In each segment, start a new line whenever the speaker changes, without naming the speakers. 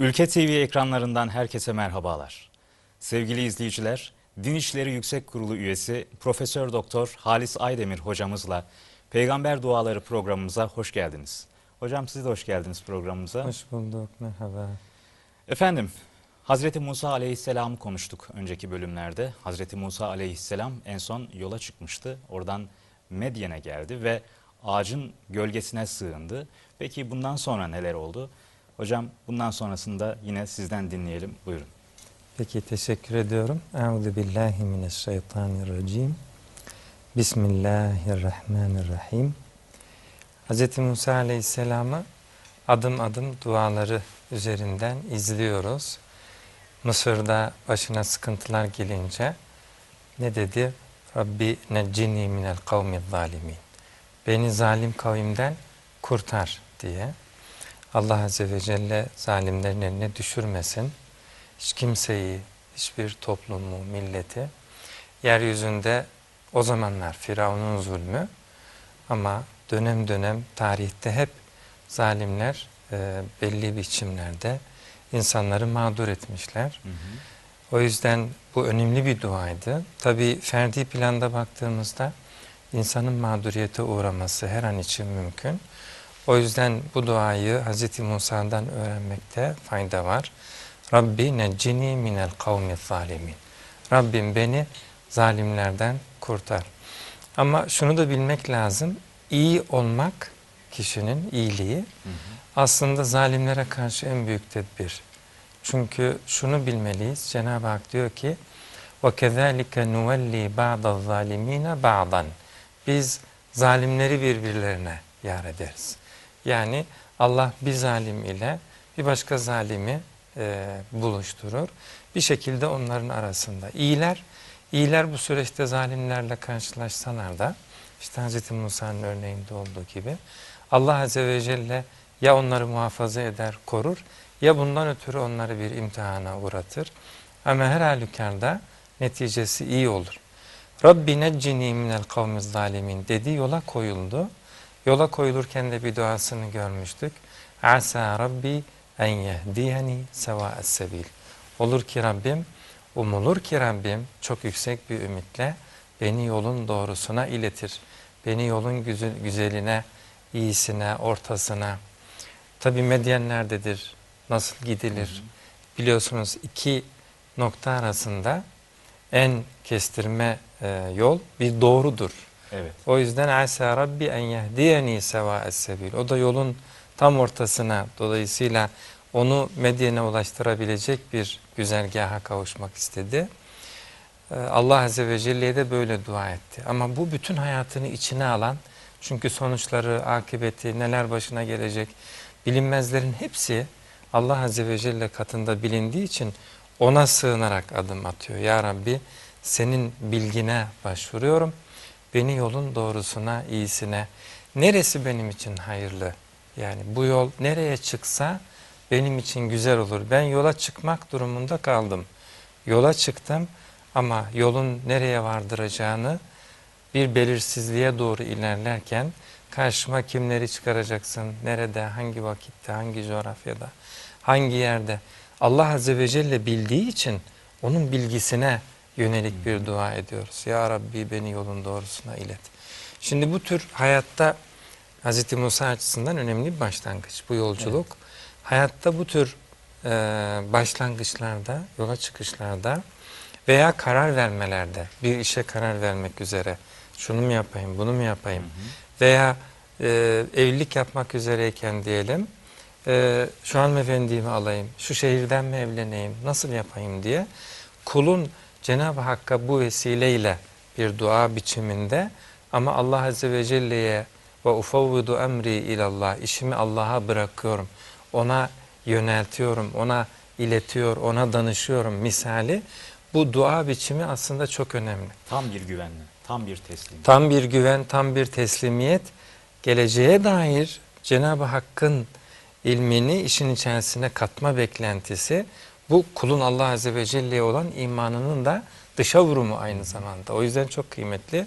Ülke TV ekranlarından herkese merhabalar. Sevgili izleyiciler, Din İşleri Yüksek Kurulu üyesi Profesör Doktor Halis Aydemir hocamızla Peygamber Duaları programımıza hoş geldiniz. Hocam siz de hoş geldiniz programımıza.
Hoş bulduk, merhaba.
Efendim, Hazreti Musa Aleyhisselam'ı konuştuk önceki bölümlerde. Hazreti Musa Aleyhisselam en son yola çıkmıştı. Oradan Medyen'e geldi ve ağacın gölgesine sığındı. Peki bundan sonra neler oldu? Hocam bundan sonrasında yine sizden dinleyelim. Buyurun.
Peki teşekkür ediyorum. Euzu billahi mineşşeytanirracim. Bismillahirrahmanirrahim. Hz. Musa Aleyhisselam'ı adım adım duaları üzerinden izliyoruz. Mısır'da başına sıkıntılar gelince ne dedi? Rabbi neccini minel kavmi zalimin. Beni zalim kavimden kurtar diye. Allah Azze ve Celle zalimlerin eline düşürmesin. Hiç kimseyi, hiçbir toplumu, milleti yeryüzünde o zamanlar Firavun'un zulmü ama dönem dönem tarihte hep zalimler e, belli biçimlerde insanları mağdur etmişler.
Hı hı.
O yüzden bu önemli bir duaydı. Tabi ferdi planda baktığımızda insanın mağduriyete uğraması her an için mümkün. O yüzden bu duayı Hz. Musa'dan öğrenmekte fayda var. Rabbi neccini minel kavmi zalimin. Rabbim beni zalimlerden kurtar. Ama şunu da bilmek lazım. İyi olmak kişinin iyiliği
Hı hı.
aslında zalimlere karşı en büyük tedbir. Çünkü şunu bilmeliyiz. Cenab-ı Hak diyor ki وَكَذَٰلِكَ نُوَلِّي بَعْضَ الظَّالِم۪ينَ بَعْضًا Biz zalimleri birbirlerine yar ederiz. Yani Allah bir zalim ile bir başka zalimi e, buluşturur. Bir şekilde onların arasında. İyiler, iyiler bu süreçte zalimlerle karşılaşsalar da işte Hz. Musa'nın örneğinde olduğu gibi Allah Azze ve Celle ya onları muhafaza eder, korur ya bundan ötürü onları bir imtihana uğratır. Ama her halükarda neticesi iyi olur. Rabbi neccini minel kavmiz zalimin dediği yola koyuldu. Yola koyulurken de bir duasını görmüştük. Asa Rabbi en yehdiyeni sevâes sebil. Olur ki Rabbim, umulur ki Rabbim çok yüksek bir ümitle beni yolun doğrusuna iletir. Beni yolun güzel, güzeline, iyisine, ortasına. Tabi Medyen nerededir? Nasıl gidilir? Biliyorsunuz iki nokta arasında en kestirme e, yol bir doğrudur.
Evet.
O yüzden asa rabbi en yehdiyeni sevâes sebil. O da yolun tam ortasına dolayısıyla onu Medyen'e ulaştırabilecek bir güzergaha kavuşmak istedi. Ee, Allah Azze ve Celle'ye de böyle dua etti. Ama bu bütün hayatını içine alan çünkü sonuçları, akıbeti, neler başına gelecek bilinmezlerin hepsi Allah Azze ve Celle katında bilindiği için ona sığınarak adım atıyor. Ya Rabbi senin bilgine başvuruyorum. Beni yolun doğrusuna, iyisine. Neresi benim için hayırlı? Yani bu yol nereye çıksa benim için güzel olur. Ben yola çıkmak durumunda kaldım. Yola çıktım ama yolun nereye vardıracağını bir belirsizliğe doğru ilerlerken karşıma kimleri çıkaracaksın, nerede, hangi vakitte, hangi coğrafyada, hangi yerde Allah Azze ve Celle bildiği için onun bilgisine yönelik bir dua ediyoruz. Ya Rabbi beni yolun doğrusuna ilet. Şimdi bu tür hayatta Hz. Musa açısından önemli bir başlangıç bu yolculuk. Hayatta bu tür e, başlangıçlarda, yola çıkışlarda veya karar vermelerde, bir işe karar vermek üzere şunu mu yapayım, bunu mu yapayım veya e, evlilik yapmak üzereyken diyelim e, şu hanımefendiyi mi alayım, şu şehirden mi evleneyim, nasıl yapayım diye kulun Cenab-ı Hakk'a bu vesileyle bir dua biçiminde ama Allah Azze ve Celle'ye ve ufavvidu emri ilallah işimi Allah'a bırakıyorum. Ona yöneltiyorum, ona iletiyor, ona danışıyorum misali. Bu dua biçimi aslında çok önemli.
Tam bir güvenle, tam bir teslim.
Tam bir güven, tam bir teslimiyet, geleceğe dair Cenab-ı Hakk'ın ilmini işin içerisine katma beklentisi bu kulun Allah Azze ve Celle'ye olan imanının da dışa vurumu aynı zamanda. O yüzden çok kıymetli.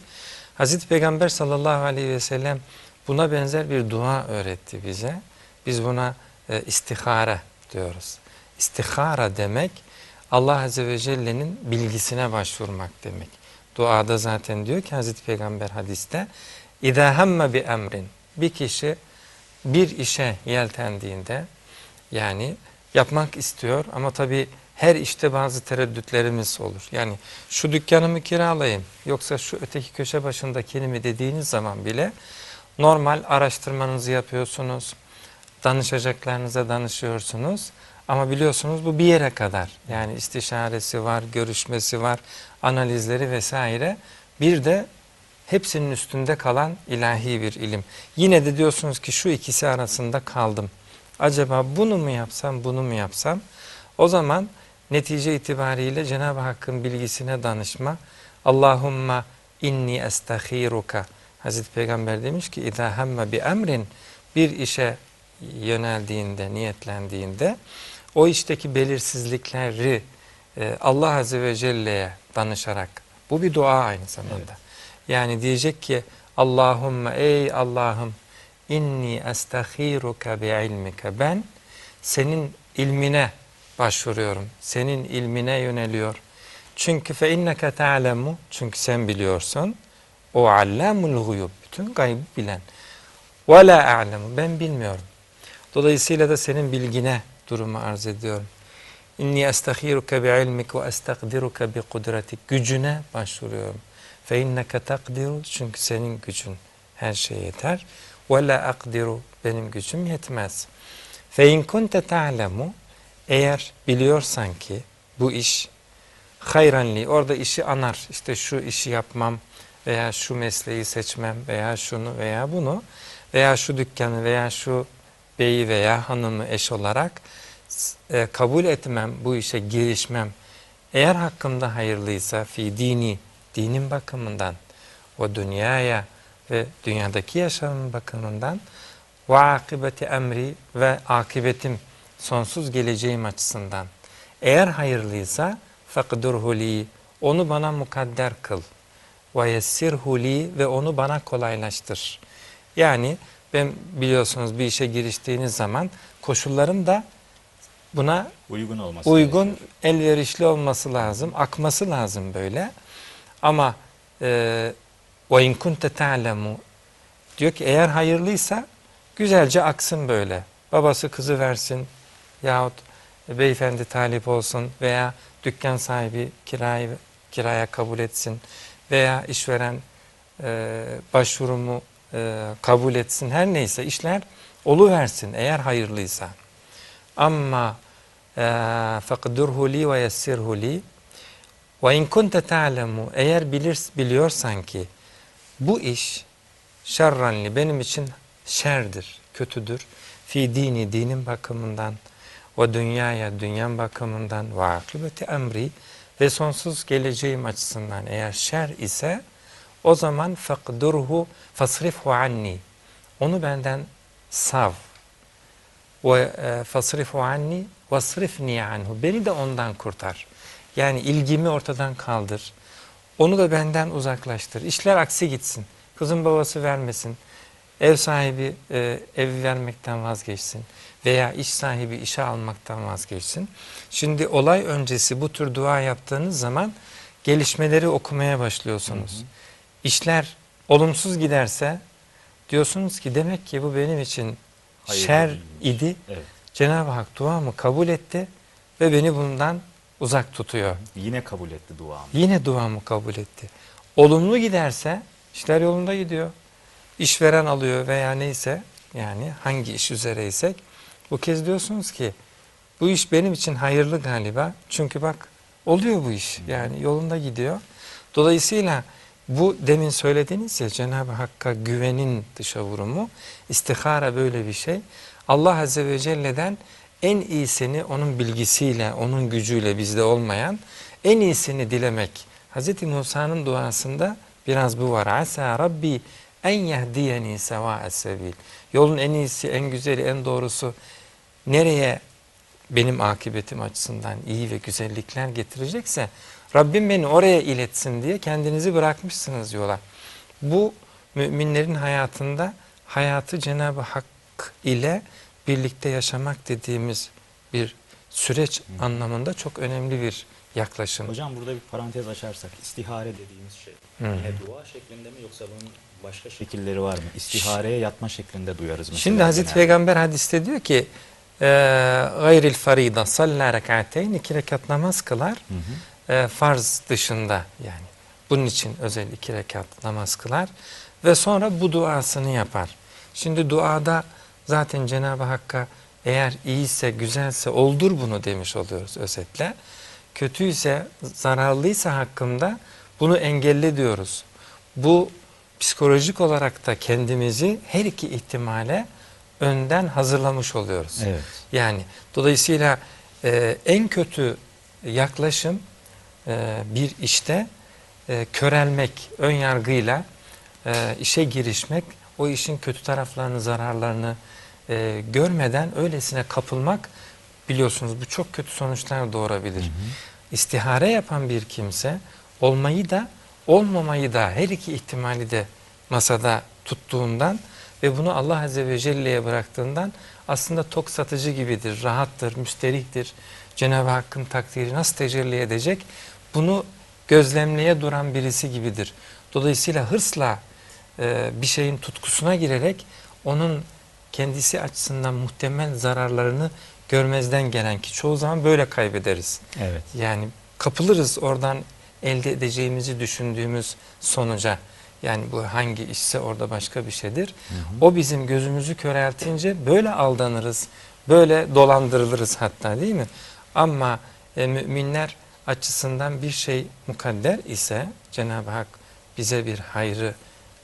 Hazreti Peygamber sallallahu aleyhi ve sellem buna benzer bir dua öğretti bize. Biz buna e, istihare diyoruz. istihara demek Allah Azze ve Celle'nin bilgisine başvurmak demek. Duada zaten diyor ki Hazreti Peygamber hadiste İzâ hemme bi emrin bir kişi bir işe yeltendiğinde yani yapmak istiyor ama tabi her işte bazı tereddütlerimiz olur. Yani şu dükkanımı kiralayayım yoksa şu öteki köşe başındakini mi dediğiniz zaman bile normal araştırmanızı yapıyorsunuz. Danışacaklarınıza danışıyorsunuz. Ama biliyorsunuz bu bir yere kadar. Yani istişaresi var, görüşmesi var, analizleri vesaire. Bir de hepsinin üstünde kalan ilahi bir ilim. Yine de diyorsunuz ki şu ikisi arasında kaldım. Acaba bunu mu yapsam, bunu mu yapsam? O zaman netice itibariyle Cenab-ı Hakk'ın bilgisine danışma. Allahumma inni estahiruka. Hazreti Peygamber demiş ki İzâ hemme bi emrin bir işe yöneldiğinde, niyetlendiğinde o işteki belirsizlikleri e, Allah Azze ve Celle'ye danışarak bu bir dua aynı zamanda.
Evet.
Yani diyecek ki Allahümme ey Allah'ım inni estahiruka bi ilmike ben senin ilmine başvuruyorum. Senin ilmine yöneliyor. Çünkü fe inneke ta'lemu çünkü sen biliyorsun. O allamul guyub bütün gaybı bilen. Ve la a'lemu ben bilmiyorum. Dolayısıyla da senin bilgine durumu arz ediyorum. İnni estahiruka bi ilmik ve estakdiruka bi kudretik. Gücüne başvuruyorum. Fe inneke takdiru çünkü senin gücün her şeye yeter. Ve la akdiru benim gücüm yetmez. Fe in kunte ta'lemu eğer biliyorsan ki bu iş hayranli orada işi anar. İşte şu işi yapmam veya şu mesleği seçmem veya şunu veya bunu veya şu dükkanı veya şu beyi veya hanımı eş olarak e, kabul etmem, bu işe girişmem. Eğer hakkımda hayırlıysa fi dini, dinin bakımından ve dünyaya ve dünyadaki yaşamın bakımından ve akibeti emri ve akibetim sonsuz geleceğim açısından. Eğer hayırlıysa fakdurhu li onu bana mukadder kıl ve yessirhu li ve onu bana kolaylaştır. Yani ben biliyorsunuz bir işe giriştiğiniz zaman koşulların da buna
Uygun olması
uygun,
gerekiyor.
elverişli olması lazım, akması lazım böyle. Ama e, ve in kunte ta'lemu diyor ki eğer hayırlıysa güzelce aksın böyle. Babası kızı versin yahut beyefendi talip olsun veya dükkan sahibi kirayı kiraya kabul etsin veya işveren e, başvurumu e, kabul etsin her neyse işler oluversin eğer hayırlıysa. Ama فَقْدُرْهُ لِي وَيَسِّرْهُ لِي وَاِنْ كُنْتَ تَعْلَمُ Eğer bilir, biliyorsan ki bu iş şerranli benim için şerdir, kötüdür. Fi dini dinim bakımından ve dünyaya dünyam bakımından ve akıbeti emri ve sonsuz geleceğim açısından eğer şer ise o zaman fakdurhu fasrifhu anni. Onu benden sav. Ve e, fasrifhu anni vasrifni anhu. Beni de ondan kurtar. Yani ilgimi ortadan kaldır. Onu da benden uzaklaştır. İşler aksi gitsin. Kızın babası vermesin. Ev sahibi e, evi vermekten vazgeçsin. Veya iş sahibi işe almaktan vazgeçsin. Şimdi olay öncesi bu tür dua yaptığınız zaman gelişmeleri okumaya başlıyorsunuz.
Hı hı.
İşler olumsuz giderse diyorsunuz ki demek ki bu benim için
Hayırlı
şer
değilmiş.
idi.
Evet.
Cenab-ı Hak duamı kabul etti ve beni bundan uzak tutuyor.
Yine kabul etti duamı.
Yine duamı kabul etti. Olumlu giderse işler yolunda gidiyor. İşveren alıyor veya neyse yani hangi iş üzereysek bu kez diyorsunuz ki bu iş benim için hayırlı galiba. Çünkü bak oluyor bu iş yani yolunda gidiyor. Dolayısıyla bu demin söylediğiniz ya Cenab-ı Hakk'a güvenin dışa vurumu istihara böyle bir şey. Allah Azze ve Celle'den en iyisini onun bilgisiyle, onun gücüyle bizde olmayan en iyisini dilemek. Hz. Musa'nın duasında biraz bu var. Asa Rabbi en yehdiyeni sevâ'es sebil. Yolun en iyisi, en güzeli, en doğrusu nereye benim akıbetim açısından iyi ve güzellikler getirecekse Rabbim beni oraya iletsin diye kendinizi bırakmışsınız yola. Bu müminlerin hayatında hayatı Cenab-ı Hak ile birlikte yaşamak dediğimiz bir süreç anlamında çok önemli bir yaklaşım.
Hocam burada bir parantez açarsak istihare dediğimiz şey
Hı.
yine dua şeklinde mi yoksa bunun başka şekilleri var mı? İstihareye yatma şeklinde duyarız mesela.
Şimdi Hazreti
genelde.
Peygamber hadiste diyor ki e, gayril farida salla rekateyn iki rekat namaz kılar
Hı hı.
e, farz dışında yani bunun için özel iki rekat namaz kılar ve sonra bu duasını yapar. Şimdi duada zaten Cenab-ı Hakk'a eğer iyiyse güzelse oldur bunu demiş oluyoruz özetle. Kötüyse zararlıysa hakkımda bunu engelle diyoruz. Bu psikolojik olarak da kendimizi her iki ihtimale önden hazırlamış oluyoruz.
Evet.
Yani dolayısıyla e, en kötü yaklaşım e, bir işte e, körelmek, ön yargıyla e, işe girişmek, o işin kötü taraflarını, zararlarını e, görmeden öylesine kapılmak biliyorsunuz bu çok kötü sonuçlar doğurabilir. İstihare yapan bir kimse olmayı da olmamayı da her iki ihtimali de masada tuttuğundan ve bunu Allah Azze ve Celle'ye bıraktığından aslında tok satıcı gibidir, rahattır, müsterihtir. Cenab-ı Hakk'ın takdiri nasıl tecelli edecek? Bunu gözlemleye duran birisi gibidir. Dolayısıyla hırsla e, bir şeyin tutkusuna girerek onun kendisi açısından muhtemel zararlarını görmezden gelen ki çoğu zaman böyle kaybederiz.
Evet.
Yani kapılırız oradan elde edeceğimizi düşündüğümüz sonuca. Yani bu hangi işse orada başka bir şeydir. O bizim gözümüzü köreltince böyle aldanırız. Böyle dolandırılırız hatta değil mi? Ama e, müminler açısından bir şey mukadder ise Cenab-ı Hak bize bir hayrı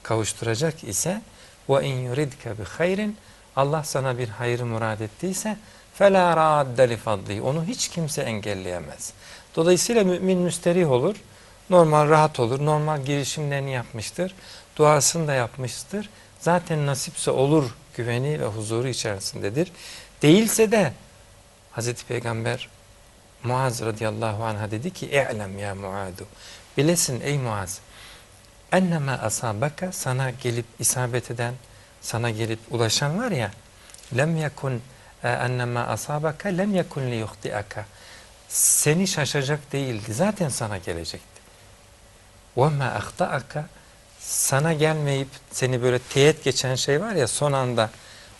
kavuşturacak ise ve in yuridke bi hayrin Allah sana bir hayrı murad ettiyse radde li fadli onu hiç kimse engelleyemez. Dolayısıyla mümin müsterih olur. Normal rahat olur. Normal girişimlerini yapmıştır. Duasını da yapmıştır. Zaten nasipse olur güveni ve huzuru içerisindedir. Değilse de Hazreti Peygamber Muaz radıyallahu anh'a dedi ki "İ'lem ya Muadu." Bilesin ey Muaz. Ennema asabaka sana gelip isabet eden, sana gelip ulaşan var ya lem yakun ennema asabaka lem yakun li yuhtiaka. Seni şaşacak değildi zaten sana gelecekti. Ve ma ahtaaka sana gelmeyip seni böyle teğet geçen şey var ya son anda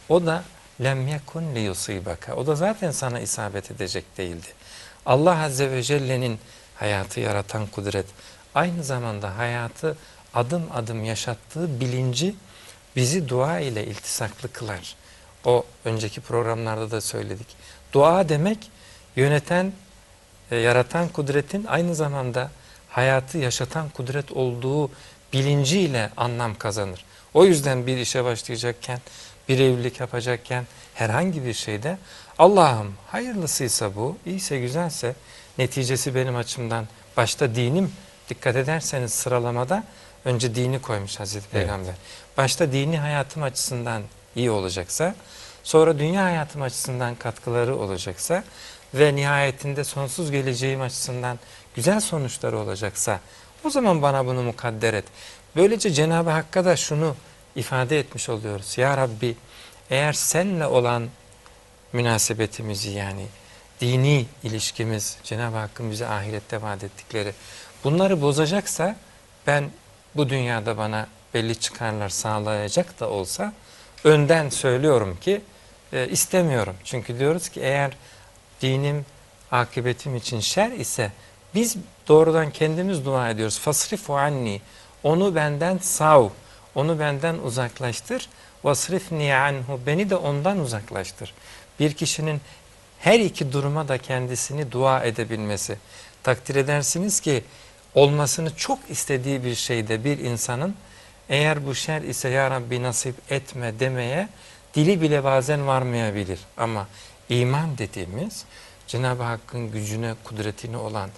o da lem yakun li yusibaka. O da zaten sana isabet edecek değildi. Allah Azze ve Celle'nin hayatı yaratan kudret aynı zamanda hayatı adım adım yaşattığı bilinci bizi dua ile iltisaklı kılar. O önceki programlarda da söyledik. Dua demek yöneten, e, yaratan kudretin aynı zamanda hayatı yaşatan kudret olduğu bilinciyle anlam kazanır. O yüzden bir işe başlayacakken, bir evlilik yapacakken, herhangi bir şeyde Allah'ım hayırlısıysa bu, iyiyse güzelse, neticesi benim açımdan başta dinim, dikkat ederseniz sıralamada önce dini koymuş Hazreti
Evet.
Peygamber. Başta dini hayatım açısından iyi olacaksa, sonra dünya hayatım açısından katkıları olacaksa ve nihayetinde sonsuz geleceğim açısından güzel sonuçları olacaksa o zaman bana bunu mukadder et. Böylece Cenab-ı Hakk'a da şunu ifade etmiş oluyoruz. Ya Rabbi eğer senle olan münasebetimizi yani dini ilişkimiz Cenab-ı Hakk'ın bize ahirette vaat ettikleri bunları bozacaksa ben bu dünyada bana belli çıkarlar sağlayacak da olsa önden söylüyorum ki e, istemiyorum. Çünkü diyoruz ki eğer dinim akıbetim için şer ise biz doğrudan kendimiz dua ediyoruz. Fasrifu anni. Onu benden sav. Onu benden uzaklaştır. Vasrifni anhu. Beni de ondan uzaklaştır. Bir kişinin her iki duruma da kendisini dua edebilmesi. Takdir edersiniz ki olmasını çok istediği bir şeyde bir insanın eğer bu şer ise ya Rabbi nasip etme demeye dili bile bazen varmayabilir. Ama iman dediğimiz Cenab-ı Hakk'ın gücüne, kudretine olan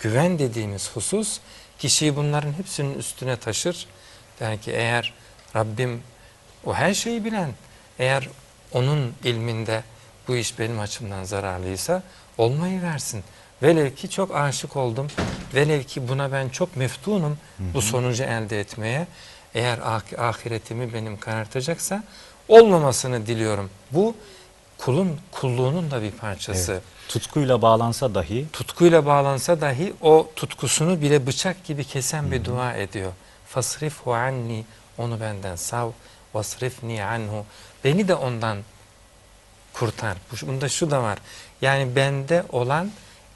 güven dediğimiz husus kişiyi bunların hepsinin üstüne taşır. Der ki eğer Rabbim o her şeyi bilen, eğer onun ilminde bu iş benim açımdan zararlıysa olmayı versin. Velev ki çok aşık oldum, velev ki buna ben çok meftunum bu sonucu elde etmeye. Eğer ah- ahiretimi benim karartacaksa olmamasını diliyorum. Bu kulun kulluğunun da bir parçası.
Evet. Tutkuyla bağlansa dahi
Tutkuyla bağlansa dahi o tutkusunu bile bıçak gibi kesen bir dua ediyor. Fasrifhu anni onu benden sav vasrifni anhu beni de ondan kurtar. Bu- Bunda şu da var. Yani bende olan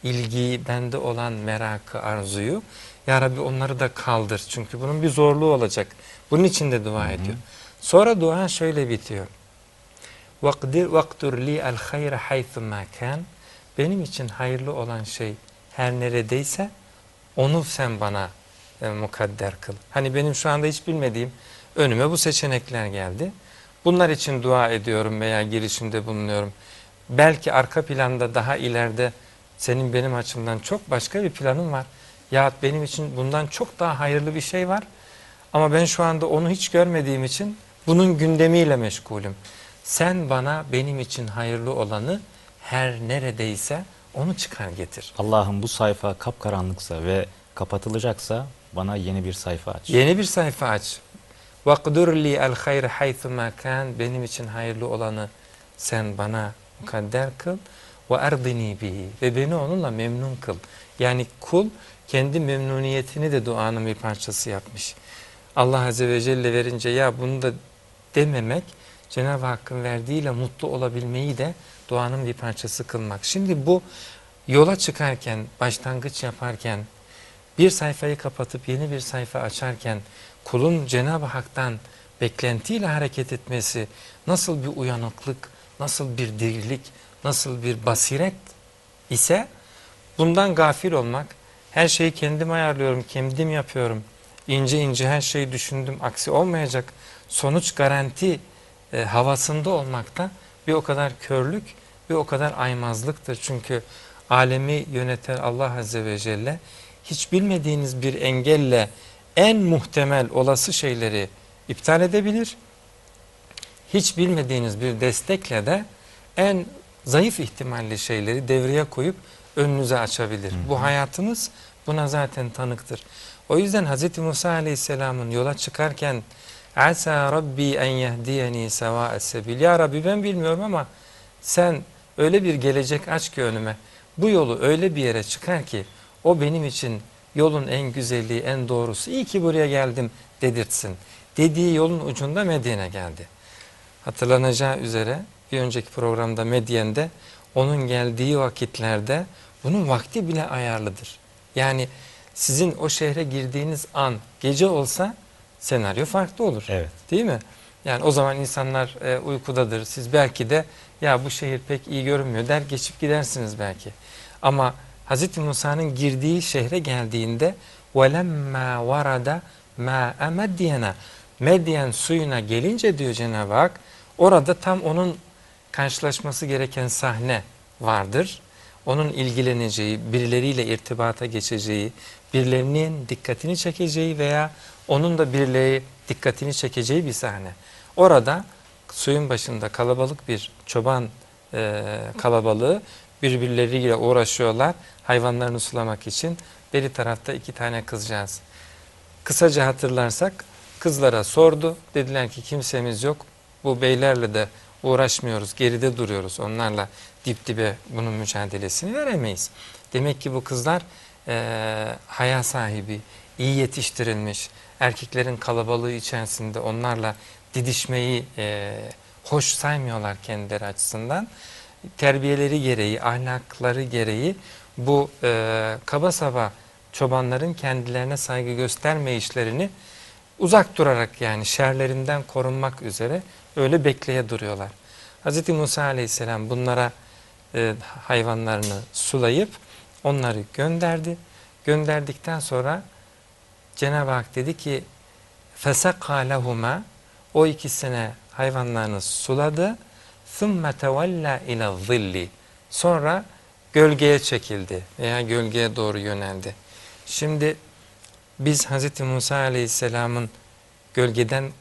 ilgiyi, bende olan merakı, arzuyu. Ya Rabbi onları da kaldır. Çünkü bunun bir zorluğu olacak. Bunun için de dua Hı -hı. ediyor. Sonra dua şöyle bitiyor. Vakdir vaktur li el hayra haythu makan. Benim için hayırlı olan şey her neredeyse onu sen bana e, mukadder kıl. Hani benim şu anda hiç bilmediğim önüme bu seçenekler geldi. Bunlar için dua ediyorum veya girişimde bulunuyorum. Belki arka planda daha ileride senin benim açımdan çok başka bir planın var. Ya benim için bundan çok daha hayırlı bir şey var. Ama ben şu anda onu hiç görmediğim için bunun gündemiyle meşgulüm. Sen bana benim için hayırlı olanı her neredeyse onu çıkar getir.
Allah'ım bu sayfa kapkaranlıksa ve kapatılacaksa bana yeni bir sayfa aç.
Yeni bir sayfa aç. وَقْدُرْ لِي الْخَيْرَ حَيْثُ مَا كَانْ Benim için hayırlı olanı sen bana mukadder kıl. ve erdini bihi ve beni onunla memnun kıl. Yani kul kendi memnuniyetini de duanın bir parçası yapmış. Allah Azze ve Celle verince ya bunu da dememek Cenab-ı Hakk'ın verdiğiyle mutlu olabilmeyi de duanın bir parçası kılmak. Şimdi bu yola çıkarken, başlangıç yaparken, bir sayfayı kapatıp yeni bir sayfa açarken kulun Cenab-ı Hak'tan beklentiyle hareket etmesi nasıl bir uyanıklık, nasıl bir dirilik, nasıl bir basiret ise bundan gafil olmak, her şeyi kendim ayarlıyorum, kendim yapıyorum, ince ince her şeyi düşündüm, aksi olmayacak, sonuç garanti e, havasında olmakta bir o kadar körlük, bir o kadar aymazlıktır. Çünkü alemi yöneten Allah Azze ve Celle hiç bilmediğiniz bir engelle en muhtemel olası şeyleri iptal edebilir. Hiç bilmediğiniz bir destekle de en zayıf ihtimalli şeyleri devreye koyup önünüze açabilir. Bu hayatımız buna zaten tanıktır. O yüzden Hz. Musa Aleyhisselam'ın yola çıkarken Asa Rabbi en yehdiyeni sevâ'es sebil. Ya Rabbi ben bilmiyorum ama sen öyle bir gelecek aç ki önüme. Bu yolu öyle bir yere çıkar ki o benim için yolun en güzelliği, en doğrusu. İyi ki buraya geldim dedirtsin. Dediği yolun ucunda Medyen'e geldi. Hatırlanacağı üzere bir önceki programda Medyen'de onun geldiği vakitlerde bunun vakti bile ayarlıdır. Yani sizin o şehre girdiğiniz an gece olsa senaryo farklı olur.
Evet.
Değil mi? Yani o zaman insanlar e, uykudadır. Siz belki de ya bu şehir pek iyi görünmüyor der geçip gidersiniz belki. Ama Hz. Musa'nın girdiği şehre geldiğinde وَلَمَّا وَرَدَ مَا اَمَدْيَنَا Medyen suyuna gelince diyor Cenab-ı Hak orada tam onun karşılaşması gereken sahne vardır. Onun ilgileneceği, birileriyle irtibata geçeceği, birilerinin dikkatini çekeceği veya onun da birileri dikkatini çekeceği bir sahne. Orada suyun başında kalabalık bir çoban e, kalabalığı birbirleriyle uğraşıyorlar hayvanlarını sulamak için. Beri tarafta iki tane kızcağız. Kısaca hatırlarsak kızlara sordu. Dediler ki kimsemiz yok. Bu beylerle de uğraşmıyoruz. Geride duruyoruz. Onlarla dip dibe bunun mücadelesini veremeyiz. Demek ki bu kızlar e, haya sahibi, iyi yetiştirilmiş, erkeklerin kalabalığı içerisinde onlarla didişmeyi e, hoş saymıyorlar kendileri açısından. Terbiyeleri gereği, ahlakları gereği bu e, kaba saba çobanların kendilerine saygı gösterme işlerini uzak durarak yani şerlerinden korunmak üzere öyle bekleye duruyorlar. Hz. Musa aleyhisselam bunlara e, hayvanlarını sulayıp onları gönderdi. Gönderdikten sonra Cenab-ı Hak dedi ki فَسَقَى لَهُمَا O ikisine hayvanlarını suladı. ثُمَّ تَوَلَّا اِلَى الظِّلِّ Sonra gölgeye çekildi veya gölgeye doğru yöneldi. Şimdi biz Hz. Musa Aleyhisselam'ın gölgeden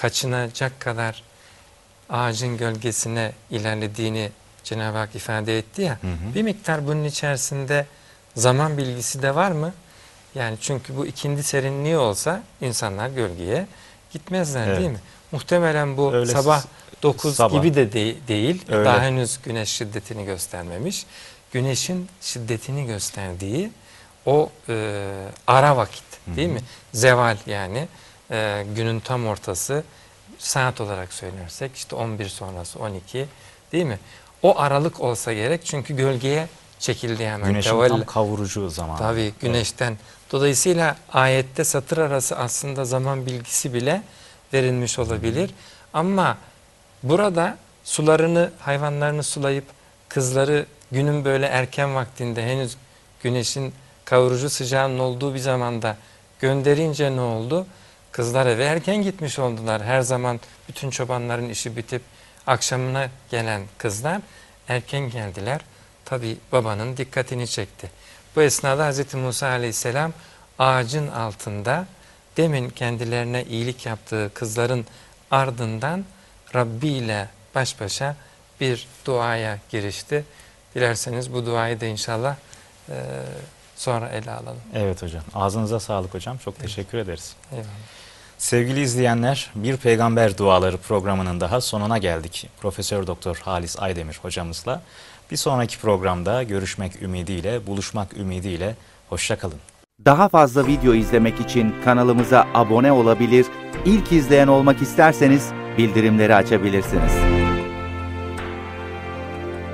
kaçınacak kadar ağacın gölgesine ilerlediğini Cenab-ı Hak ifade etti ya.
Hı hı.
Bir miktar bunun içerisinde zaman bilgisi de var mı? Yani çünkü bu ikindi serinliği olsa insanlar gölgeye gitmezler
Evet.
değil mi? Muhtemelen bu
Öyle
sabah
s-
9
Sabah.
gibi de de- değil.
Öyle.
Daha henüz güneş şiddetini göstermemiş. Güneşin şiddetini gösterdiği o e, ara vakit değil mi? Zeval yani e, günün tam ortası saat olarak söylersek işte 11 sonrası 12 değil mi? O aralık olsa gerek çünkü gölgeye çekildi hemen.
Güneşin
Tevelle-
tam kavurucu zamanı.
Tabii güneşten. Dolayısıyla ayette satır arası aslında zaman bilgisi bile verilmiş olabilir. Ama burada sularını, hayvanlarını sulayıp kızları günün böyle erken vaktinde henüz güneşin kavurucu sıcağının olduğu bir zamanda gönderince ne oldu? Kızlar eve erken gitmiş oldular. Her zaman bütün çobanların işi bitip akşamına gelen kızlar erken geldiler. Tabi babanın dikkatini çekti. Bu esnada Hz. Musa aleyhisselam ağacın altında demin kendilerine iyilik yaptığı kızların ardından Rabbi ile baş başa bir duaya girişti. Dilerseniz bu duayı da inşallah e, sonra ele alalım.
Evet hocam. Ağzınıza sağlık hocam. Çok teşekkür ederiz.
Eyvallah.
Sevgili izleyenler, Bir Peygamber Duaları programının daha sonuna geldik. Profesör Doktor Halis Aydemir hocamızla. Bir sonraki programda görüşmek ümidiyle, buluşmak ümidiyle hoşçakalın.
Daha fazla video izlemek için kanalımıza abone olabilir, ilk izleyen olmak isterseniz bildirimleri açabilirsiniz.